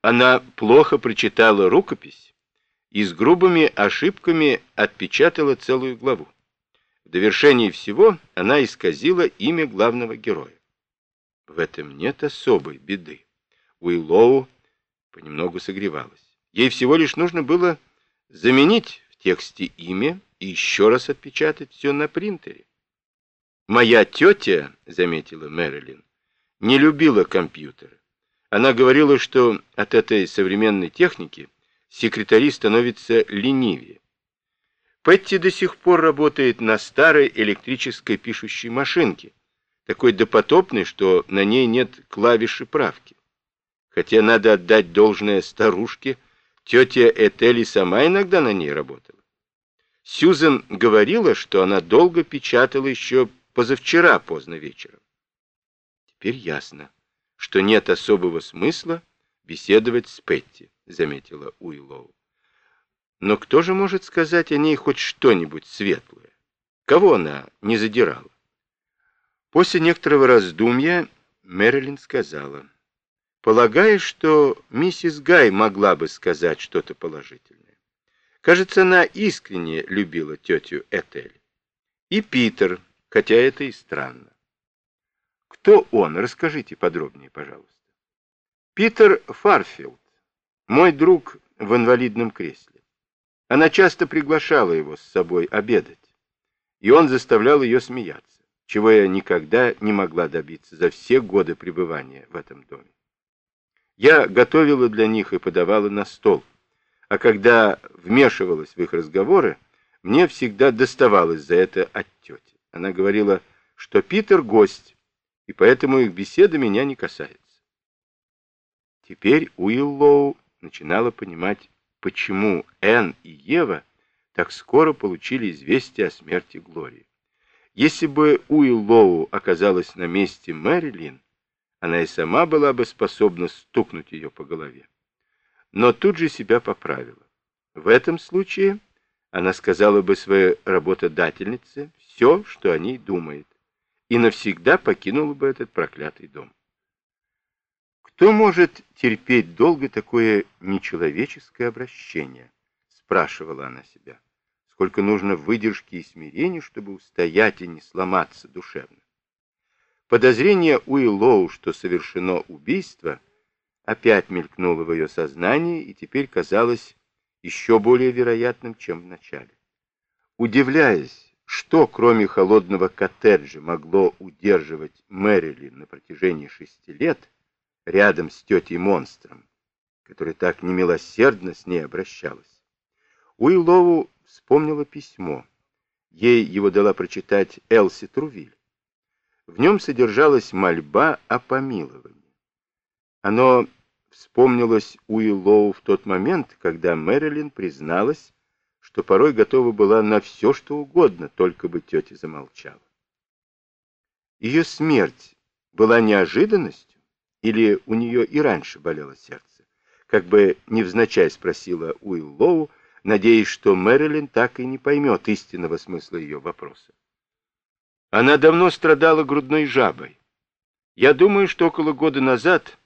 Она плохо прочитала рукопись и с грубыми ошибками отпечатала целую главу. В довершении всего она исказила имя главного героя. В этом нет особой беды. Уиллоу понемногу согревалась. Ей всего лишь нужно было заменить в тексте имя и еще раз отпечатать все на принтере. «Моя тетя», — заметила Мэрилин, — «не любила компьютеры. Она говорила, что от этой современной техники секретари становятся ленивее. Петти до сих пор работает на старой электрической пишущей машинке, такой допотопной, что на ней нет клавиши правки. Хотя надо отдать должное старушке, тетя Этели сама иногда на ней работала. Сьюзен говорила, что она долго печатала еще позавчера поздно вечером. Теперь ясно, что нет особого смысла беседовать с Петти, заметила Уиллоу. Но кто же может сказать о ней хоть что-нибудь светлое? Кого она не задирала? После некоторого раздумья Мэрилин сказала, «Полагаешь, что миссис Гай могла бы сказать что-то положительное? Кажется, она искренне любила тетю Этель. И Питер, хотя это и странно. Кто он? Расскажите подробнее, пожалуйста. Питер Фарфилд, мой друг в инвалидном кресле. Она часто приглашала его с собой обедать, и он заставлял ее смеяться, чего я никогда не могла добиться за все годы пребывания в этом доме. Я готовила для них и подавала на стол, а когда вмешивалась в их разговоры, мне всегда доставалось за это от тети. Она говорила, что Питер гость, и поэтому их беседа меня не касается. Теперь Уиллоу начинала понимать почему Энн и Ева так скоро получили известие о смерти Глории. Если бы Уиллоу оказалась на месте Мэрилин, она и сама была бы способна стукнуть ее по голове. Но тут же себя поправила. В этом случае она сказала бы своей работодательнице все, что о ней думает, и навсегда покинула бы этот проклятый дом. Кто может терпеть долго такое нечеловеческое обращение? Спрашивала она себя. Сколько нужно выдержки и смирения, чтобы устоять и не сломаться душевно. Подозрение Уиллоу, что совершено убийство, опять мелькнуло в ее сознании и теперь казалось еще более вероятным, чем в начале. Удивляясь, что кроме холодного коттеджа могло удерживать Мэрилин на протяжении шести лет, рядом с тетей-монстром, которая так немилосердно с ней обращалась. Уиллову вспомнила письмо. Ей его дала прочитать Элси Трувиль. В нем содержалась мольба о помиловании. Оно вспомнилось Уиллоу в тот момент, когда Мэрилин призналась, что порой готова была на все, что угодно, только бы тетя замолчала. Ее смерть была неожиданностью? Или у нее и раньше болело сердце? Как бы невзначай спросила Уиллоу, надеясь, что Мэрилин так и не поймет истинного смысла ее вопроса. Она давно страдала грудной жабой. Я думаю, что около года назад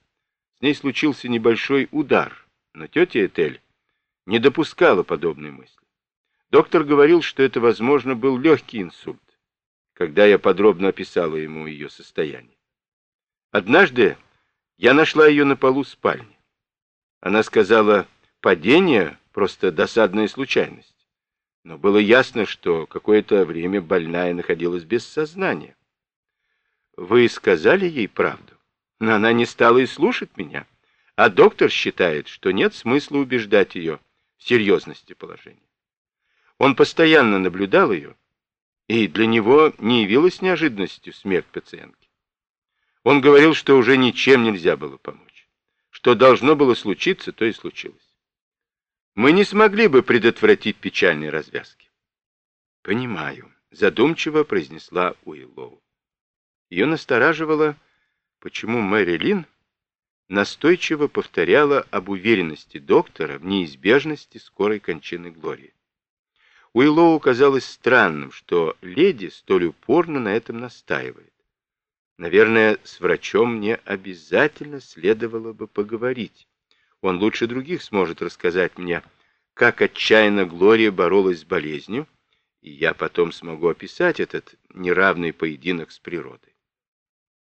с ней случился небольшой удар, но тетя Этель не допускала подобной мысли. Доктор говорил, что это, возможно, был легкий инсульт, когда я подробно описала ему ее состояние. Однажды я нашла ее на полу спальни. Она сказала, падение — просто досадная случайность. Но было ясно, что какое-то время больная находилась без сознания. Вы сказали ей правду, но она не стала и слушать меня, а доктор считает, что нет смысла убеждать ее в серьезности положения. Он постоянно наблюдал ее, и для него не явилась неожиданностью смерть пациентки. Он говорил, что уже ничем нельзя было помочь. Что должно было случиться, то и случилось. Мы не смогли бы предотвратить печальные развязки. Понимаю, задумчиво произнесла Уиллоу. Ее настораживало, почему Мэри Лин настойчиво повторяла об уверенности доктора в неизбежности скорой кончины Глории. Уиллоу казалось странным, что леди столь упорно на этом настаивает. Наверное, с врачом мне обязательно следовало бы поговорить. Он лучше других сможет рассказать мне, как отчаянно Глория боролась с болезнью, и я потом смогу описать этот неравный поединок с природой.